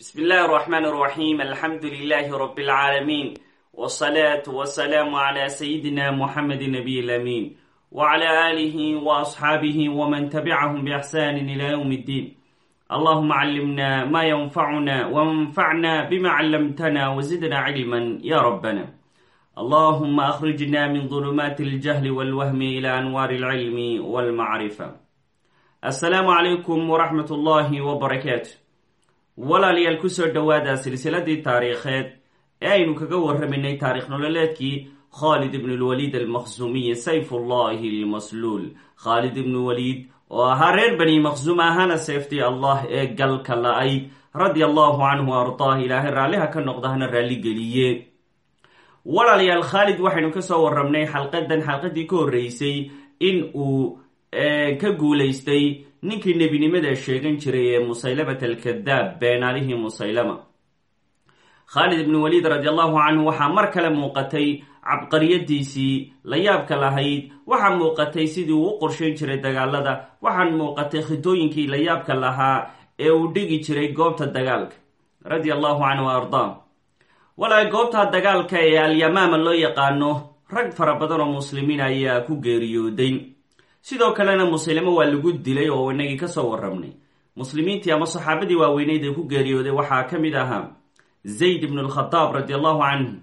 بسم الله الرحمن الرحيم الحمد لله رب العالمين والصلاة والسلام على سيدنا محمد النبي الأمين وعلى آله وأصحابه ومن تبعهم بإحسان إلى يوم الدين اللهم علمنا ما ينفعنا وانفعنا بما علمتنا وزدنا علما يا ربنا اللهم أخرجنا من ظلمات الجهل والوهم إلى أنوار العلم والمعرفة السلام عليكم ورحمة الله وبركاته walaalayaal ku soo dhowaada silsiladii taariikheed ee aynu kaga warramaynay taarikh nololeedkii khaalid ibn lwaliid almaqsumiyi sayfullahi lmasluul khaalid ibnu waliid oo ahaa reer bani maqsuum ahaana seeftii allah ee galka la-ayd radia allahu canhu ardaah ilaahay raalliha ka noqdahana raalligeliye walaalayaal khaalid waxaynu ka soo warramnay xalqadan xalqadii ka horreysay in uu ka guulaystay ninkii nebinimada sheegan jiray ee musaylamat alkadaab beenaalihii musaylama. Khaalid ibnu waliid radi allahu canhu waxaa mar kale muuqatay cabqariyadiisii la yaabka lahayd waxaa muuqatay sidii uu u qorshayn jiray dagaalada waxaa muuqatay khidooyinkii la yaabka lahaa ee uu dhigi jiray goobta dagaalka radia allahu canhu ardaa walaa goobta dagaalka ee alyamaama loo yaqaano rag fara badan oo muslimiin ayaa ku geeriyooday sidoo kalena muslimo waa lagu dilay oo inagii ka soo warramnay. Muslimiintii ama saxaabadii waaweyneyd ee ku geeriyooday waxaa ka mid ahaa zayd ibnu lkhadaab radi allahu canhu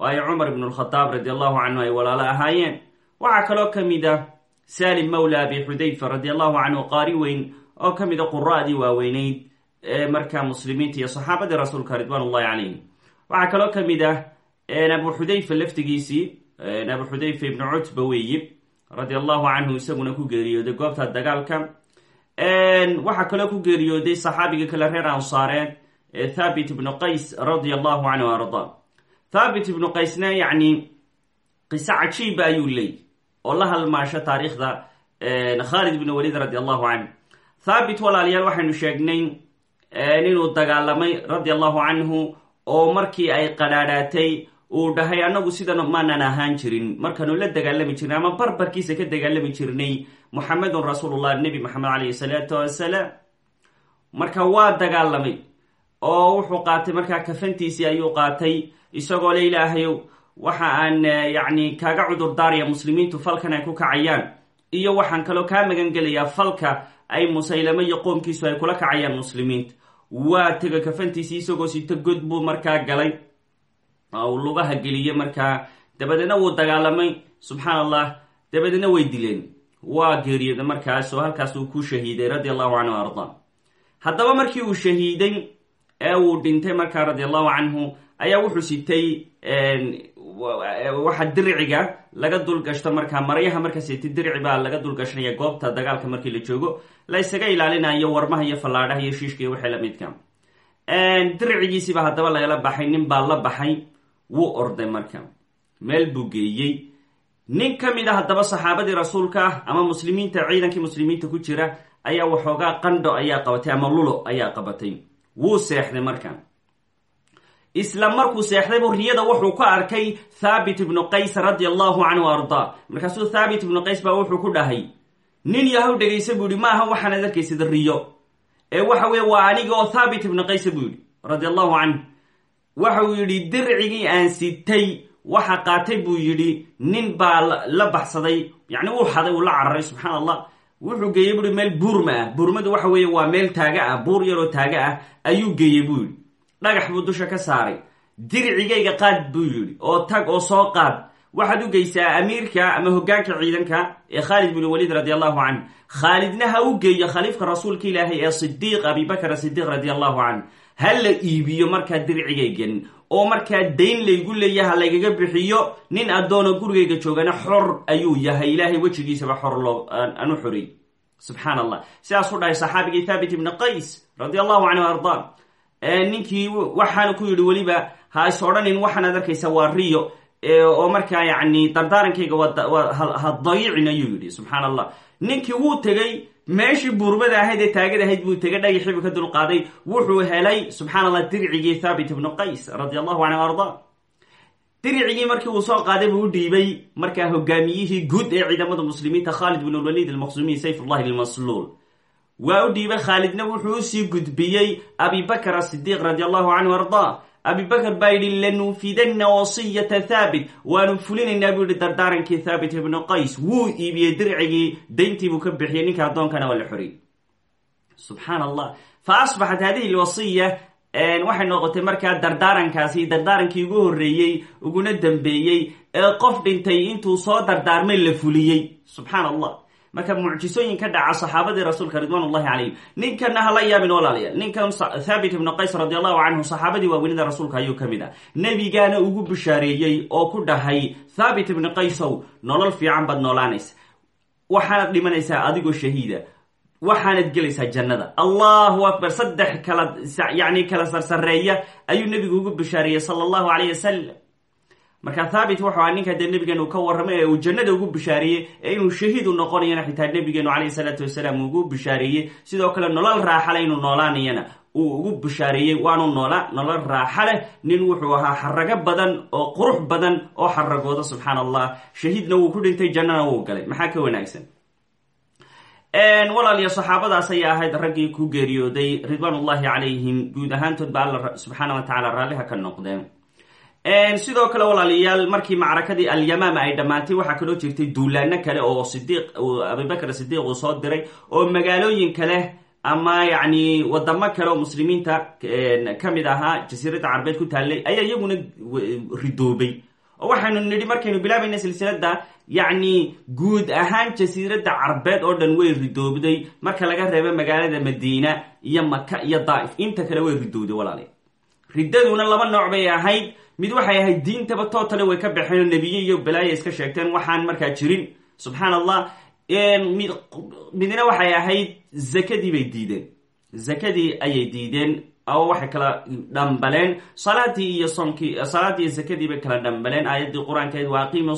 oo ay cumar ibnu lkhadaab radi allahu canhu ay walaalo ahaayeen. Waxaa kaloo ka mid ah salim mawla abi xudayfa radi allahu canhu qaari weyn oo ka mid a quraadii waaweyneyd ee markaa muslimiinta iyo saxaabadii rasuulka ridwan ullahi calayhim waxaa kaloo ka mid ah abu xudayfa laftigiisii abu xudayfa ibnu cutba weeyi radia allahu canhu isaguna ku geeriyooday goobta dagaalka. Waxaa kaloo ku geeriyooday saxaabiga kale reer ansaareed ee thabit ibnu qays radia allahu canhu arda. Thabit ibnu qaysna yacni qiso cajiiba ayuu leey oo la halmaasho taariikhda khaalid ibnu waliid radi allahu canhu thabit walaalayaal waxaynu sheegnay inuu dagaalamay radia allahu canhu oo markii ay qadhaadhaatay uu dhahay annagu sidan maanan ahaan jirin markaanu la dagaalami jirnay ama barbarkiisa ka dagaalami jirnay muxamedun rasuulullah nebi maxamed calayhi salaatu wasalaam marka waa dagaalamay oo wuxuu qaatay markaa kafantiisii ayuu qaatay isagoo le ilaahayow waxa aan yacni kaaga cudur daaraya muslimiintu falkan ay ku kacayaan iyo waxaan kaloo kaa magan gelayaa falka ay musaylamo iyo qoomkiisu ay kula kacayaan muslimiinta. Waa tega kafantiisii isagoo sito god buu markaa galay uu lugaha geliye markaa dabadeedna wuu dagaalamay. Subxaan allah dabadeedna way dileen. Waa geeriyooda markaas oo halkaas uu ku shahiiday radia allahu canhu arda. Haddaba markii uu shahiiday ee uu dhintay markaa radia allahu canhu ayaa wuxuu sitay waxa diriciga laga dulgashto markaa maryaha markaa sitay dirici baa laga dulgashanaya goobta dagaalka markii la joogo la ysaga ilaalinayo warmaha iyo fallaadhaha iyo shiishka iyo wixii lamidka diricigiisiiba haddaba lagala baxay nin baa la baxay wuu orday marka meel buu geeyey. Nin ka mid a haddaba saxaabadii rasuulka ah ama muslimiinta ciidankii muslimiinta ku jira ayaa waxoogaa qandho ayaa qabatay ama lulo ayaa qabatay. Wuu seexday marka isla markuu seexdaybu riyada wuxuu ku arkay thaabit ibnu qays radia allahu canhu ardaa markaasuu thaabit ibnu qays baa wuxuu ku dhahay nin yahow dhegaysa buu yihi ma aha waxaanaad riyo. Ee waxa weye waa aniga oo thaabit ibnu qaysa buu yihi radia allahu canhu waxa uu yidhi dircigii aan sitay waxa qaatay buu yidhi. Nin baa la baxsaday. Yacni uu xaday uu la cararay subxaan allah wuxuu geeyey buui meel buurma ah. Buurmadu waxa weeye waa meel taaga ah buur yaroo taaga ah ayuu geeyey buu yidhi. Dhagax buu dusha ka saaray. Dircigayga qaad buu yidhi. Oo tag oo soo qaad. Waxaad u geysaa amiirka ama hogaanka ciidanka ee khaalid bin waliid radi allahu canhu khaalidna ha u geeyo khaliifka rasuulka ilaahay ee sidiiq abibakr sidiiq radi allahu canhu ha la iibiyo markaa dircigaygan oo markaa dayn laygu leeyaha laygaga bixiyo nin addoono gurigayga joogana xor ayuu yahay. Ilaahay wejigiisaba xor loo anu xorey subxaan allah sidaasuu dhahay saxaabigii thaabit ibni qays radi allahu canhu arda ninkii waxaana ku yidhi weliba ha is odhanin waxaanaad arkaysa waa riyo. Oo markaa yacni dardaarankayga ha dayicin ayuu yidhi. Subxaan allah ninkii wuu tegey meeshii buurmada ahayd ee taagad ahayd buu tegay dhagaxiibuu ka dulqaaday wuxuu helay subxaan allah dircigii thaabit ibnu qays radi allahu canhu arda. Diricigii markii uu soo qaaday buu u dhiibay markaa hogaamiyihii guud ee ciidamada muslimiinta khaalid bin lwaliid almaqsumiy sayf ullahi lmasluul waa u dhiibay khaalidna wuxuu u sii gudbiyey abibakr asidiiq radi allahu canhu ardaa abibakr baa yidhi lanuufidanna wasiyata thaabit waanu fulinaynaa buu yihi dardaarankii thaabit ibnu qays wuu iibiyey dircigii dayntii buu ka bixiyey ninka addoonkana waa la xoriyey fa asbaxat hadihi lwasiya waxay noqotay markaa dardaarankaasi dardaarankii ugu horreeyey uguna dambeeyey ee qof dhintay intuu soo dardaarmay la fuliyey. Subxaan allah marka mucjisooyin ka dhaca saxaabadii rasuulka ridwan ullahi calayhim ninkana hala yaabin walaalayaal ninkan thaabit ibnu qays radi allahu canhu saxaabadii waaweynida rasuulka ayuu ka mid ah. Nebigaana ugu bishaareeyey oo ku dhahay thaabit ibnu qaysow nolol fiican baad noolaanaysa. Waxaanad dhimanaysaa adigoo shahiida. Waxaanad gelaysaa jannada. Allahu akbar saddex kala yani kala sarsareeya ayuu nebigu ugu bishaareeyey sala allahu alayh wasalam marka thaabit wuxuu aha ninka dee nebigeenu ka warramay ee uu jannada ugu bishaareeyey ee inuu shahiid u noqonayana xitaa nebigeenu calayhi salaatu wasalaam ugu bishaareeyey sidoo kale nolol raaxale inuu noolaanayana uu ugu bishaareeyey waanu noola nolol raaxa leh. Nin wuxuu ahaa xarago badan oo qurux badan oo xaragooda subxaan allah shahiidna wuu ku dhintay jannana wuu galay. Maxaa ka wanaagsan? Walaaliya saxaabadaas ayaa ahayd raggii ku geeriyooday ridwaan ullahi calayhim. Guud ahaantood ba alla subxaana wa tacala raalliha ka noqdeen sidoo kale walaalayaal markii macrakadii alyamaama ay dhammaatay waxaa kaloo jirtay duulaano kale oo sidiiq abibakr sidiiq uu soo diray oo magaalooyin kale ama yacni wadamo kale oo muslimiinta ka mid ahaa jasiiradda carbeed ku taallay ayaa iyaguna ridoobay. Oo waxaynu nidhi markaynu bilaabayna silsilada yacni guud ahaan jasiiradda carbeed oo dhan way ridoobday. Marka laga reebo magaalada madiina iyo maka iyo daa'if inta kale way ridowday walaala riddaduna laba nooc bay ahayd mid waxay ahayd diintaba tootale way ka baxeen oo nebiye iyo balaaya iska sheegteen. Waxaan markaa jirin subxaan allah midna waxay ahayd zakadii bay diideen. Zakadii ayay diideen oo waxay kala dhambaleen. Salaadii iyo sonkii salaadii iyo zakadii bay kala dhambaleen. Aayaddii qur'aankeed wa aqiimu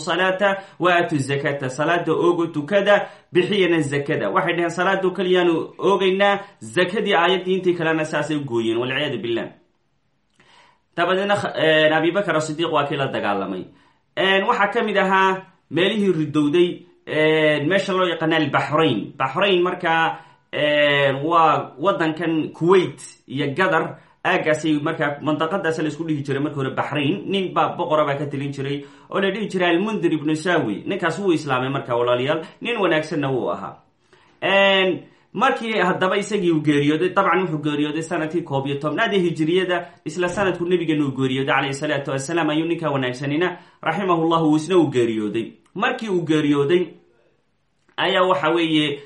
wa aatu zakata. Salaada oogo tukada bixiyana zakada. Waxay dhaheen salaado keliyaanu oogaynaa zakadii aayaddii intii kalena saasay gooyeen. Walciyaadu billah dabadeedna abibakr asidiiq waa kii la dagaalamay. Waxaa ka mid ahaa meelihii ridowday meesha loo yaqaana albaxrain baxrain markaa waa wadankan kuwait iyo gadar. Aagaasay markaa mandaqadaas la isku dhihi jiray markii hore baxrain nin baa boqora baa ka telin jiray oo la dhihi jiray almundir ibnu sawi. Ninkaas wuu islaamay markaa walaalayaal nin wanaagsanna wuu ahaa markii haddaba isagii uu geeriyooday dabcan wuxuu geeriyooday sannadkii koob iyo tobnaad ee hijiriyada isla sanadku nabigeena uu geeriyooday calayhi salaatu wasalaam ayuu ninkaa wanaagsanina raximahullahu isna uu geeriyooday. Markii uu geeriyooday ayaa waxa weeye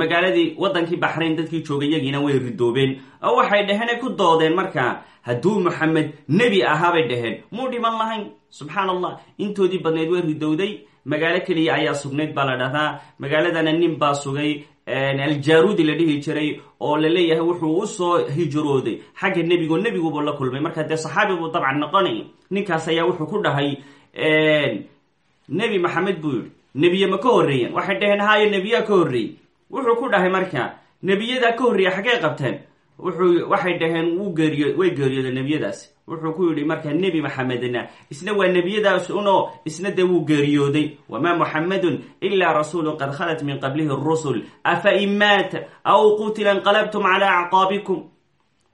magaaladii wadankii baxrayn dadkii joogay yagiina way ridoobeen. Oo waxay dhaheen ay ku doodeen markaa hadduu maxamed nebi ahaabay dhaheen muu dhiman lahayn? Subxaan allah intoodii badneed way ridowday. Magaalo keliya ayaa sugnayd baa la dhahdaa. Magaaladana nin baa sugay aljaarudi la dhihi jiray oo la leeyahay wuxuu u soo hijrooday. Xagga nebigo nebigubu la kulmay. Marka dee saxaabi buu dabcan noqonay. Ninkaas ayaa wuxuu ku dhahay nebi maxamed buu yihi nebiye ma ka horreeyeen? Waxay dhaheen haayo nebiyaa ka horreeyey. Wuxuu ku dhahay marka nebiyadaa ka horreeya xaggee qabteen wuxuu waxay dhaheen wuu geeriyo way geeriyoodeen nebiyadaasi wuxuu ku yidhi marka nebi maxamedna isna waa nebiyadaas uno isna dee wuu geeriyooday. Wamaa muxamedun ilaa rasuulu qad khalat min qablihi rusul afa in maata aw qutila inqalabtum cala acqaabikum.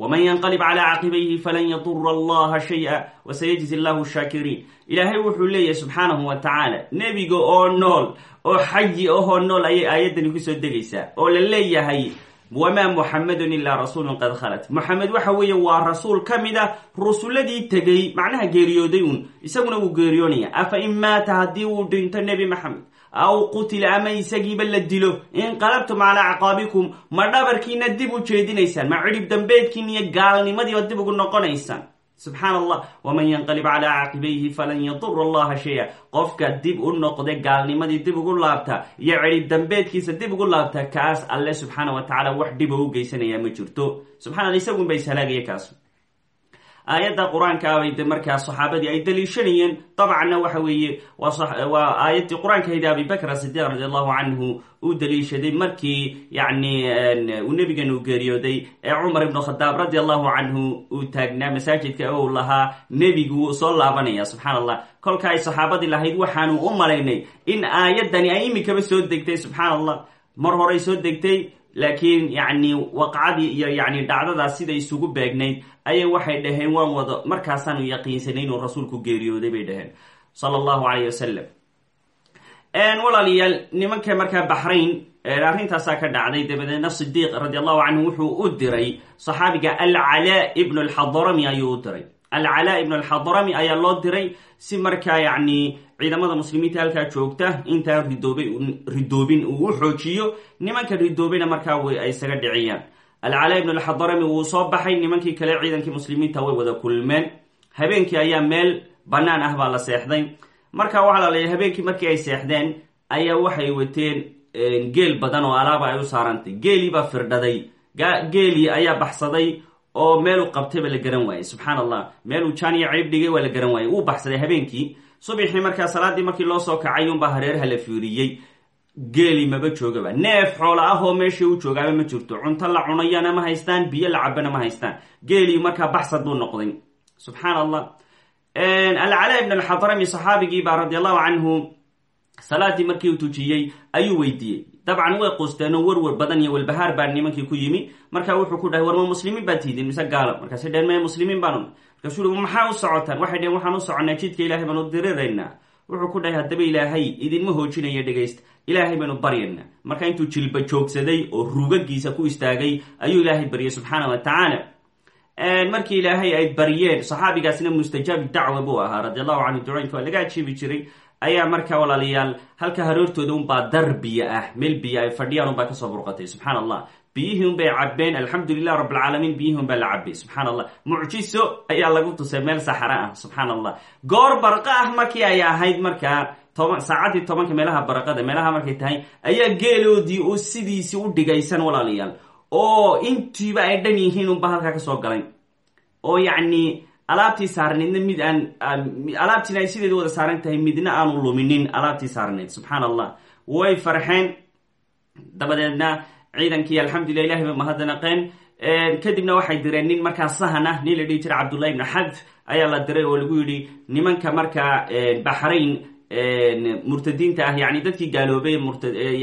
Wman yanqalib cala caqibayhi falan yadura allaha shaya wasayajzi allahu shaakiriin. Ilaahay wuxuu leeyahay subxaanahu wa tacaala nebiga oo nool oo xayi ahoo nool ayay aayaddani ku soo degaysaa oo la leeyahay wamaa muxamedun ilaa rasuulun qad khalat moxamed waxa weeye waa rasuul ka mid a rusuladii tegey macnaha geeriyooday uun isaguna wuu geeriyoonaya afa in maata haddii uu dhinto nebi maxamed aw qutila ama isagiiba la dilo inqalabtum calaa acqaabikum ma dhabarkiina dib u jeedinaysaan ma cidhib dambeedkiin iyo gaalnimadiiba dib ugu noqonaysaan subxaan allah waman yanqalib calaa caqibayhi falan yadura allaha shaya qofka dib u noqda gaalnimadii dib ugu laabta iyo cidhib dambeedkiisa dib ugu laabta kaas alle subxaana wa tacala wax dhiba u geysanaya ma jirto. Subxana alla isagunba ishalaagaya kaas aayadda qur'aanka bay de markaa saxaabadii ay daliishanayeen dabcanna waxa weeye waa aayaddii qur'aankahaydi abibakr asidiiq radi allahu canhu uu daliishaday markii yani uu nebigan uu geeriyooday ee cumar ibnu khadaab radi allahu canhu uu taagnaa masaajidka ou lahaa nebigu wuu soo laabanaya subxaan allah kolka ay saxaabadii lahayd waxaanu u malaynay in aayaddani ay imikaba soo degtay subxaan allah mar horey soo degtay laakiin yacni waqcadii iyo yacni dhacdadaas sida isugu beegnayd ayay waxay dhaheen waan wado markaasaanu yaqiinsanay inuu rasuulku geeriyooday bay dhaheen sala allahu calayh wasalam walaalayaal nimanka markaa baxrayn arrintaasaa ka dhacday dabadeedna sidiiq radi allahu canhu wuxuu u diray saxaabiga alcalaa ibn alxadarami ayuu u diray. Alcalaa ibn alxadarami ayaa loo diray si markaa yacni ciidamada muslimiinta halkaa joogta intaan ridoobay ridoobin uu u xoojiyo nimanka ridoobayna markaa ay isaga dhiciyaan. Alcalaa ibn alxadarami wuu soo baxay nimankii kale ciidankii muslimiinta way wada kulmeen. Habeenkii ayaa meel bannaan ah baa la seexday. Marka waxaa la leeyahy habeenkii markii ay seexdeen ayaa waxay wateen geel badan oo alaaba ay u saarantay. Geelii baa firdhaday. Geelii ayaa baxsaday oo meel u qabtayba la garan waayey subxaan allah meel uu jaaniya ceyb dhigay waa la garan waayey. Uu baxsaday habeenkii subaxii markaa salaadii markii loo soo kacay unbaa hareeraha la fiiriyey geeli maba joogaba neef xoola ah oo meeshii u joogaaba ma jirto. Cunto la cunayana ma haystaan biyo la cabana ma haystaan. Geelii markaa baxsad buu noqday. Subxaan allah alcalaa ibn alxadrami saxaabigii baa radi allahu canhu salaadii markii uu tujiyey ayuu weydiiyey. Dabcan way qusteenoo werwer badan iyo walbahaar baa nimankii ku yimi. Marka wuxuu ku dhahay war ma muslimiin baad tiidin? Mise gaalo markaasay dheheen maya muslimiin baanu markaasuu maxaa u socotaan waxay dheheen waxaan u soconaa jidka ilahay baanu diriraynaa. Wuxuu ku dhahay haddaba ilaahay idinma hoojinaya dhegaysta ilaahay baynu baryaynaa marka intuu jilba joogsaday oo ruugagiisa ku istaagay ayuu ilaahay baryay subxaana wa tacaala markii ilaahay ay baryeen saxaabigaasna mustajaab dacwa buu ahaa radi allahu canhu ducooyinka waa laga ajiibi jiray. Ayaa markaa walaalayaal halka haroortooda unbaa dar biyo ah meel biyo ay fadhiyaan unbaa ka soo burqatay subxaan allah biyihii un bay cabeen alxamdu lilah rabbilcaalamiin biyihii un baa la cabay subxaan allah mucjiso ayaa lagu tusay meel saxara ah subxaan allah goor barqa ah markii ay ahayd markaa toban saacaddii tobanka meelaha baraqada meelaha markay tahay ayaa geeloodii oo sidiisii u dhigaysan walaalayaal oo intiiba ay dhan yihiin unba halkaa ka soo galay. Oo yacni alaabtii saarnaydna mid aan alaabtiina ay sideeda wada saaran tahay midna aanu luminin alaabtii saarnayd subxaan allah way farxeen. Dabadeedna ciidankii alxamdulilah ilahay bay mahadnaqeen. Kadibna waxay direen nin markaa sahan ah nin la jira cabdullahi ibnu xadf ayaa la diray oo lagu yidhi nimanka markaa baxrayn murtadiinta ah yani dadkii gaaloobay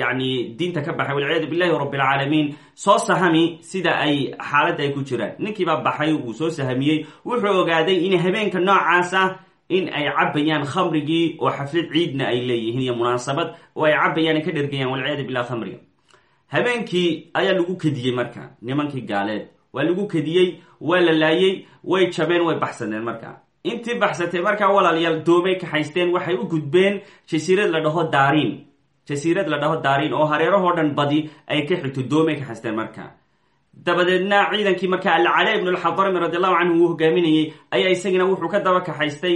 yani diinta ka baxay walciyaadu billahi rabbilcaalamiin soo sahami sida ay xaaladda ay ku jiraan. Ninkiibaa baxay uu soo sahamiyey wuxuu ogaaday in habeenka noocaas ah in ay cabayaan khamrigii oo xaflad ciidna ay leeyihiin iyo munaasabad oo ay cabayaan ka dhergayaan walciyaadu billah khamriga habeenkii ayaa lagu kediyey marka. Nimankii gaaleed waa lagu kediyey waa la laayey way jabeen way baxsadeen marka. Intii baxsatay markaa walaalayaal doomay kaxaysteen waxay u gudbeen jasiirad la dhaho daariin jasiirad la dhaho daariin oo hareerahoo dhan badi ay ka xigto doomay kaxaysteen markaa dabadeedna ciidankii markaa alcala ibnu alxadarami radi allahu canhu uu hogaaminayey ayaa isagina wuxuu ka daba kaxaystay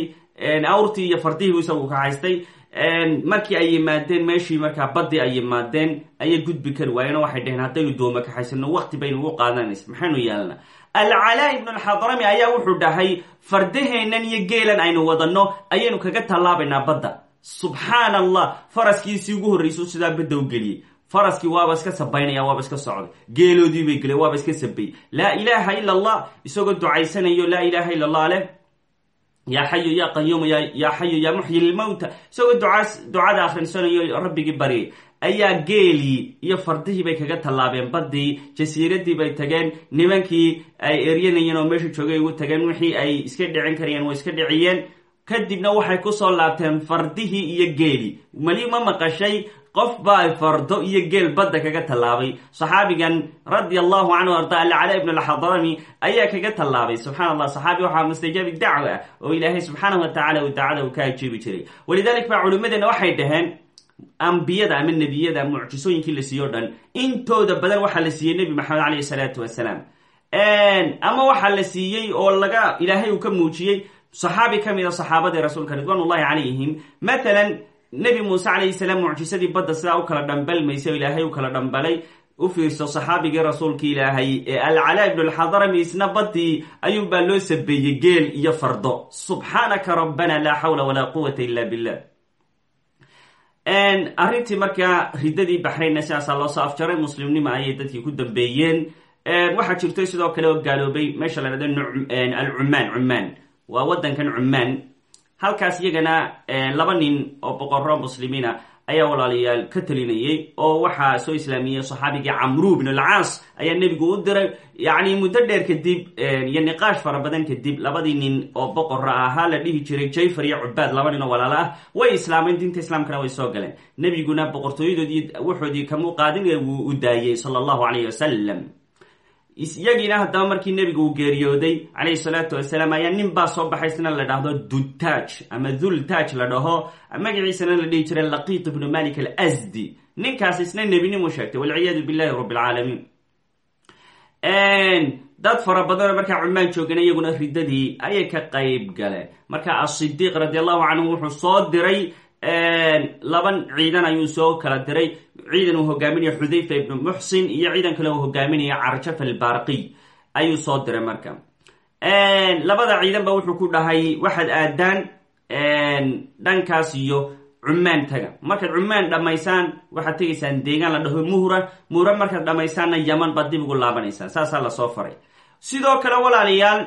awrtii iyo fardihiibu isagu kaxaystay markii ay yimaadeen meeshii markaa badii ay yimaadeen ayay gudbi kari waayeen oo waxay dhaheen haddaynu dooma kaxaysano waqti baynu ugu qaadanaysa maxaynu yeelna alcalaa ibnu alxadrami ayaa wuxuu dhahay fardaheennan iyo geelan aynu wadanno ayaynu kaga tallaabaynaa badda. Subxaan allah faraskiisii ugu horreysau sidaa badda u geliyey. Faraskii waaba iska sabaynaya waaba iska socday. Geeloodii bay geleen waaba iska sabayy laa ilaaha ila allah isagoo ducaysanayo laa ilaaha ila allah yaa xayu ya qayuumu yaa xayu yaa muxyi lmowta isagoo ducaas ducada akhrinsanayo rabbigii baryay ayaa geelii iyo fardihii bay kaga tallaabeen. Baddii jasiiradii bay tageen. Nimankii ay eryanayeen oo meesha joogay ugu tageen wixii ay iska dhicin karayeen way iska dhiciyeen. Kadibna waxay ku soo laabteen fardihii iyo geelii mali ma maqashay qof baa fardo iyo geel badda kaga tallaabay. Saxaabigan radi allahu canhu arda alcala ibn alxadrami ayaa kaga tallaabay. Subxana allah saxaabi waxaa mustajaabi ah oo ilaahay subxaanahu wa tacala uu dacada uu ka ajiibi jiray. Walidalik baa culimmadeena waxay dhaheen ambiyada ama nebiyada mucjisooyinkii la siiyo dhan intooda badan waxaa la siiyey nebi maxamed caleyhi salaatu wasalaam ama waxaa la siiyey oo laga ilaahay uu ka muujiyey saxaabi ka mid a saxaabadii rasuulka ridwan ullahi calayhim matalan nebi muuse calayhi salaam mucjisadii badda sidaa u kala dhambalmaysay oo ilaahay u kala dhambalay u fiirso saxaabigii rasuulki ilaahay ee alcalaa ibnu alxadrami isna baddii ayuunbaa loo sabeeyey geel iyo fardo. Subxaanaka rabbana laa xawla walaa quwata ila billah. Arrintii markaa riddadii baxraynna sidaasaa loosoo afjaray muslimnima ayay dadkii ku dambeeyeen. Waxaa jirtay sidoo kale oo gaaloobay meesha la dhahdo cumaan waa waddankan cumaan halkaas iyagana laba nin oo boqorro muslimiina ayaa walaalayaal ka talinayay oo waxaa soo islaamiyey saxaabigii camru bn alcaas ayaa nebigu u diray. Yacni muddo dheer kadib iyo niqaash fara badan kadib labadii nin oo boqora ahaa la dhihi jiray jayfar iyo cubaad laba nin oo walaalo ah way islaameen diinta islaamkana way soo galeen. Nebiguna boqortooyadoodii wuxoodii kamuu qaadin wuu u daayey sala allahu calayh wasalam iyagiina haddaba markii nebigu uu geeriyooday calayhi salaatu wasalaam ayaa nin baa soo baxay isna la dhahdo dutaaj ama dhultaaj la dhaho magaciisana la dhihi jiray laqiit ibnu malik alasdi ninkaas isna nebinimu sheegtay walciyaadu billahi rabi alcaalamiin dad fara badanoo markaa cumaan joogana iyaguna riddadii ayay ka qayb galeen. Marka asidiiq radi allahu canhu wuxuu soo diray laban ciidan ayuu soo kala diray. Ciidan uu hogaaminaya xudayfa ibnu muxsin iyo ciidan kale uu hogaaminaya carjaf albarqiy ayuu soo diray marka. Labada ciidan ba wuxuu ku dhahay waxaad aadaan dhankaas iyo cumaan taga markaad cumaan dhammaysaan waxaad tegaysaan deegaan la dhaho muhra. Muhra markaad dhammaysaanna yaman baad dib ugu laabanaysaan. Saasaa la soo faray. Sidoo kale walaalayaal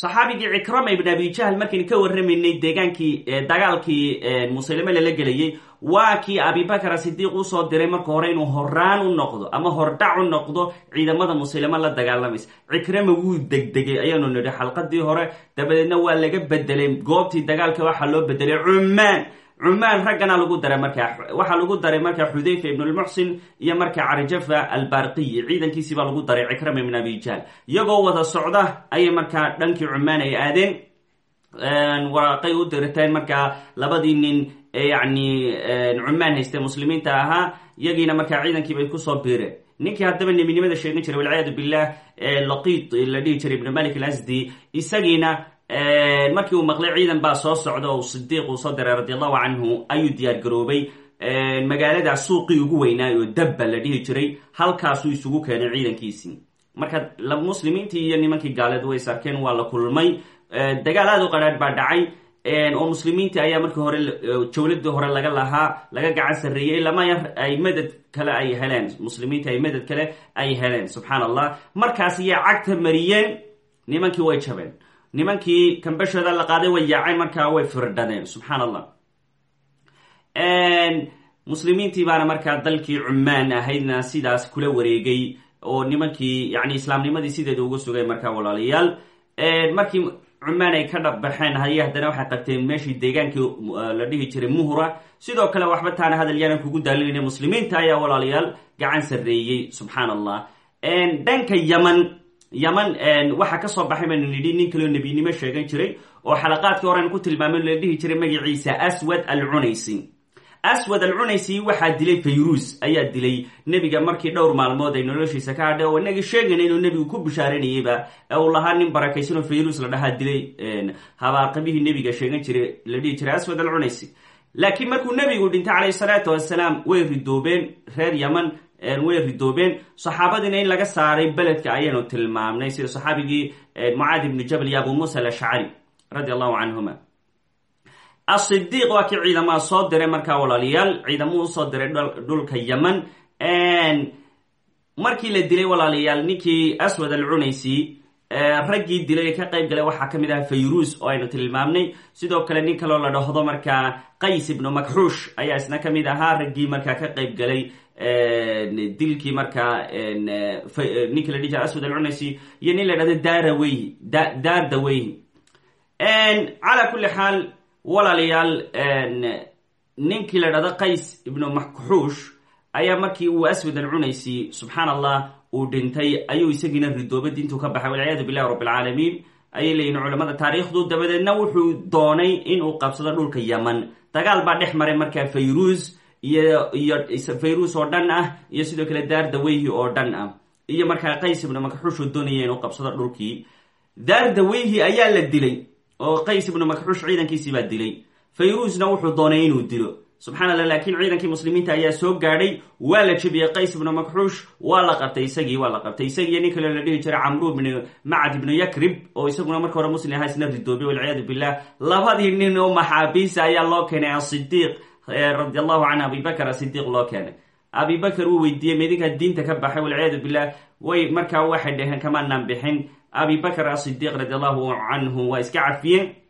saxaabigii cikrama ibn abi jahl markaynu ka warramaynay deegaankii dagaalkii musaylime lala gelayay waa kii abibakar sidiiq u soo diray marka hore inuu horaan u noqdo ama hordhac u noqdo ciidamada musaylime la dagaalamaysa cikrama wuu degdegay ayaanu nidhi xalqadii hore dabadeedna waa laga bedelay. Goobtii dagaalka waxaa loo bedelay cumaan cumaan raggana lagu daray markaa waxaa lagu daray markaa xudayfa ibn lmuxsin iyo markaa carjafa albarqiyi ciidankiisii baa lagu daray cikrama ibn abi jahl. Iyagoo wada socda ayay markaa dhankii cumaan ay aadeen waraaqay u diriteen markaa labadii nin ee yacni cumaan haystee muslimiinta ahaa iyagiina markaa ciidankii bay ku soo biireen. Ninkii haddaba nebinimada sheegan jiray walciyaadu billah laqiid la dhihi jiray ibn malik alasdi isagiina markii uu maqlay ciidan baa soo socda oo sidiiq uu soo diray radi allahu canhu ayuu diyaar garoobay. Magaalada suuqii ugu weynaay oo dabba la dhihi jiray halkaasuu isugu keenay ciidankiisii. Marka muslimiintii iyo nimankii gaaleed way sarkeen waa la kulmay. Dagaal aad u qadhaadh baa dhacay. Oo muslimiintii ayaa markii hore jawladii hore laga lahaa laga gacan sarreeyey. Lama yar ay madad kale ay heleen muslimiintii ay madad kale ay heleen subxaan allah markaas ayay cagta mariyeen nimankii way jabeen nimankii kambashooda la qaaday way yaaceen markaa way firdhadeen subxaan allah muslimiintii baana markaa dalkii cumaan ahaydna sidaas kula wareegay oo nimankii yani islaamnimadii sideeda uga sugay markaa walaalayaal. Markii cumaan ay ka dhabaxeen haye haddana waxay qabteen meeshii deegaankii la dhihi jiray muhra. Sidoo kale waxba taana hadal yaanan kugu daalinayna muslimiinta ayaa walaalayaal gacan sarreeyey. Subxaan allah dhanka yaman yaman waxaa ka soo baxay baynu nidhi nin kaleo nebinimo sheegan jiray oo xalaqaadkii horean ku tilmaamay la dhihi jiray magaciisa aswad alcunaysi. Aswad alcunaysi waxaa dilay fayrus ayaa dilay nebiga markii dhowr maalmood ay noloshiisa ka hadhay oo inagii sheegayna inuu nebigu ku bishaaranayeyba ee uu lahaa nin barakaysan oo fayrus la dhahaa dilay habaarqabihii nebiga sheegan jiray la dhihi jiray aswad alcunaysi laakiin markuu nebigu dhintay calayhi salaatu wasalaam way ridoobeen reer yaman way ridoobeen. Saxaabadiina in laga saaray beledka ayaynu tilmaamnay sida saxaabigii mucaad ibni jabal iyo abu muusa alashcari radi allahu canhuma asidiiq waa kii ciidamaha soo diray markaa walaalayaal ciidamuu u soo diray dhulka yaman. Markii la dilay walaalayaal ninkii aswad alcunaysi raggii dilay ka qayb galay waxaa ka mid aha fayrus oo aynu tilmaamnay. Sidoo kale nin kaloo la dhahdo markaa qays ibnu makxuush ayaa isna ka mid ahaa raggii markaa ka qayb galay dilkii markaa ninki la dhihi jira aswad alcunaysi iyo nin la dhahdo daraweyhi daar daweyhi calaa kulli xaal walaalayaal ninkii la dhahdo qays ibnu makxuush ayaa markii uu aswad alcunaysi subxaan allah uu dhintay ayuu isagiina ridoobay diintuu ka baxay walciyaadu billahi rabb alcaalamiin ayay leeyihiin culamada taariikhdu dabadeedna wuxuu doonay inuu qabsado dhulka yaman dagaal baa dhex maray markaa fayrus iyo iyo fayrus oo dhan ah iyo sidoo kale daar daweyhi oo dhan ah. Iyo markaa qays ibnu makxuush uu doonaya inuu qabsado dhulkii. Daar daweyhi ayaa la dilay oo qays ibnu makxuush ciidankiisii baa dilay. Fayrusna wuxuu doonay inuu dilo subxaan laakiin ciidankii muslimiinta ayaa soo gaadhay. Waa la jebiyey qays ibnu makxuush waa la qabtay isagii waa la qabtay isagiiyo nin kaleo la dhihi jiray camru ibnu macad ibnu yakrib oo isaguna marka hore muslim ahaa isna ridoobay walciyaadu billah. Labadii nin oo maxaabiisa ayaa loo keenay asidiiq radi allahu canhu abibakr asidiiq loo keenay. Abibakr wuu weydiiyey midinkaa diinta ka baxay walciyaadu billah way markaa waxay dhaheen kamaanaan bixin. Abibakr asidiiq radi allahu canhu waa iska cafiyeen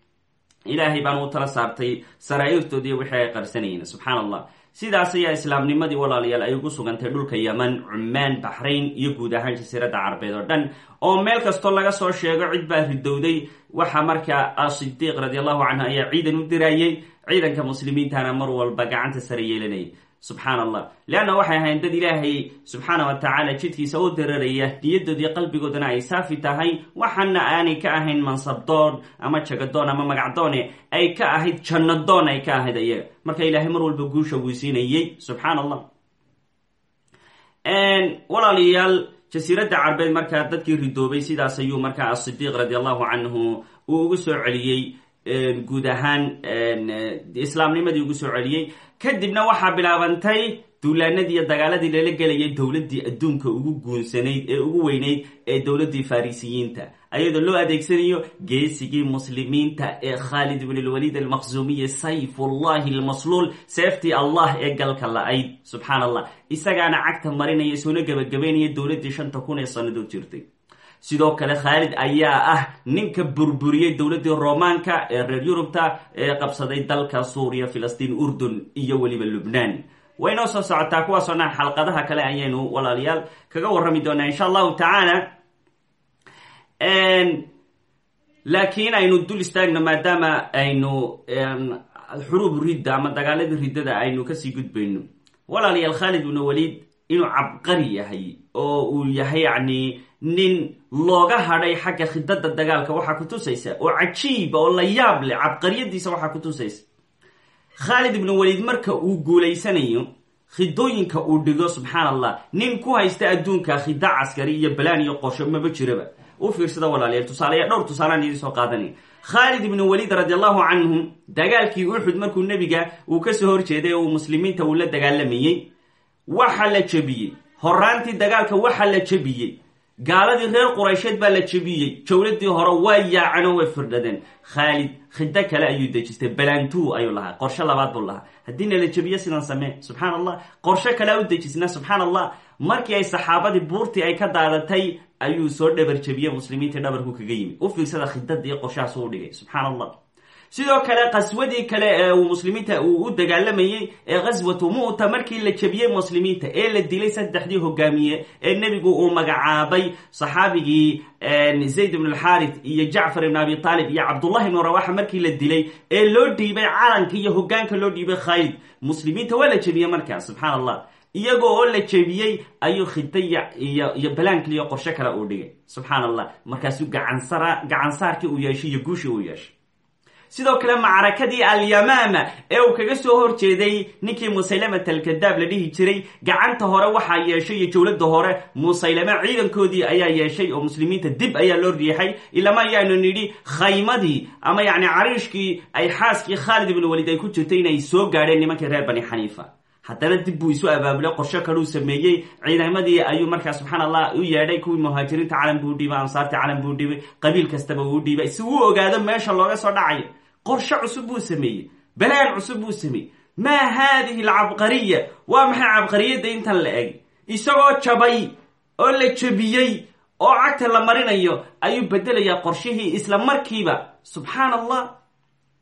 ilaahay baan u tala saartay saraa'irtoodii wixii ay qarsanayeen subxaan allah sidaas ayaa islaamnimadii walaalayaal ay ugu sugantay dhulka yeman cumaan baxrayn iyo guud ahaan jasiiradda carabeed oo dhan. Oo meel kastoo laga soo sheego cid baa ridowday. Waxaa markaa asidiiq radi allahu canhu ayaa ciidan u dirayay ciidanka muslimiintana mar walba gacanta sare yeelanayay subxaan allah leanna waxay ahayn dad ilaahay subxaana wa tacaala jidkiisa u diraraya niyadoodii qalbigoodana ay saafi tahay waxaana aanay ka ahayn mansabdoon ama jagadoon ama magacdoone ay ka ahayd jannadoon ay ka ahayd ayaga marka ilaahay mar walba guusha weysiinayey subxaan allah walaalayaal jasiiradda carbeed markaa dadkii ridoobay sidaas ayuu markaa asidiiq radi allahu canhu uu ugu soo celiyey guud ahaan islaamnimadii ugu soo celiyey kadibna waxaa bilaabantay duulaanadii dagaaladii lala gelayay dowladdii adduunka ugu guunsanayd ee ugu weynayd ee dowladdii farisiyiinta ayadoo loo adeegsanayo geesigii muslimiinta ee khaalid ibn lwaliid almaqsuumiyi sayfullahi almasluul seeftii allah ee galka la-ayd. Subxaan allah isagaana cagta marinaya soona gebagabeynaya dowladdii shanta kun ee sannadood jirtay sidoo kale khaalid ayaa ah ninka burburiyey dowladdii romaanka ee reer yurubta ee qabsaday dalka suuriya filistiin urdun iyo weliba lubnaan. Waynoo soo socotaa kuwaasoo dhan xalqadaha kale ayaynu walaalayaal kaga warrami doonaa insha allahu tacaala. Laakiin aynu dul istaagno maadaama aynu xuruub ridda ama dagaaladii riddada aynu ka sii gudbayno. Walaalayaal khaalid ibn waliid inuu cabqari yahay oo uu yahay yacni nin looga hadhay xagga khidada dagaalka waxaa ku tusaysa oo cajiiba oo la yaab leh cabqariyadiisa waxaa ku tusaysa. Khaalid ibnu waliid marka uu guulaysanayo khidooyinka uu dhigo subxaan allah nin ku haysta adduunka khida caskari iyo balaan iyo qosho maba jiraba. U fiirsada walaalayaal tusaaleya dhowr tusaalaan idin soo qaadanaya khaalid ibnu waliid radi allahu canhu dagaalkii uxud markuu nebiga uu ka soo horjeeday uu muslimiinta uu la dagaalamayey waxa la jebiyey. Horaantii dagaalka waxa la jebiyey gaaladii reer quraysheed baa la jebiyey. Jawladii hore waa yaacano way firdhadeen. Khaalid khido kale ayuu dejistay. Balantu ayuu lahaa. Qorshe labaad buu lahaa. Haddiina la jebiyo sidan samee subxaan allah qorshe kalea u dejisna subxaan allah markii ay saxaabadii buurtii ay ka daadatay ayuu soo dhabar jebiyey muslimiintii dhabarku kaga yimid. U fiirsada khidadii qorshahaas u dhigay. Subxaan allah sidoo kale qaswadii kale ee muslimiinta uu u dagaalamayey ee qaswatu mu'ta markii la jebiyey muslimiinta ee la dilay saddexdii hogaamiye ee nebigu uu magacaabay saxaabigii zayd ibn alxaarith iyo jacfar ibn abi taalib iyo cabdullahi ibnu rawaxa markii la dilay ee loo dhiibay calanka iyo hogaanka loo dhiibay khaalid. Muslimiinta waa la jebiyey markaas subxaan allah iyagoo oo la jebiyey ayuu khidaya iyo iyo balaankiliyo qorshe kale uu dhigay subxaan allah markaasuu gacansara gacansaarkii uu yeeshay iyo guushii uu yeeshay sidoo kale macrakadii alyamaama ee uu kaga soo horjeeday ninkii musaylamat alkadaab la dhihi jiray gacanta hore waxaa yeeshay iyo jawladda hore musaylame ciidankoodii ayaa yeeshay oo muslimiinta dib ayaa loo riixay ilama ayaanu nidhi khaymadii ama yacni cariishkii ay xaaskii khaalid ibnu waliid ay ku jirtay inay soo gaadheen nimankii reer bani xaniifa. Haddana dib buu isu abaabulay qorsho kaluu sameeyey ciidamadii ayuu markaa subxaan allah u yeedhay kuwii muhaajiriinta calan buu dhiibay ansaartii calan buu dhiibay qabiil kastaba uu dhiibay si uu ogaado meesha looga soo dhacayo qorshe cusub buu sameeyey balaan cusub buu sameeyey. Maa haadihi alcabqariya? Waa maxay cabqariyadda intan la eg isagoo jabay oo la jebiyey oo cagta la marinayo ayuu bedelayaa qorshihii isla markiiba. Subxaan allah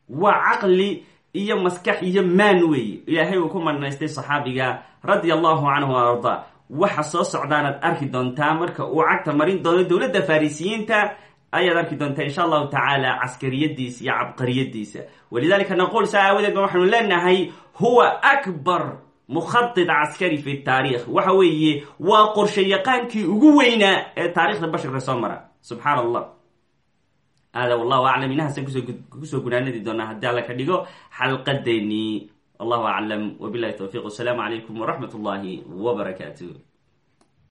waa caqli iyo maskax iyo maan weeye. Ilaahay uu ku marnaystay saxaabiga radia allahu canhu a ardaa waxa soo socdaanaad arki doontaa marka uu cagta marin doono dowladda farisiyiinta ayaad arki doontaa insha allahu tacaala caskariyadiisa iyo cabqariyadiisa walidalika naquul saa aawadeed waxaanu leenahay huwa akbar mukhadid caskari fi taarikh waxa weeye waa qorshe yaqaankii ugu weynaa ee taarikhda basharka soo mara. Subxaan allah hada wallahu aclam inahaasaan ku soo gunaanadi doonaa haddii alla ka dhigo xalqadeenii wallahu aclam. Wabilahi towfiq wasalaamu calaykum waraxmat ullahi wbarakaatu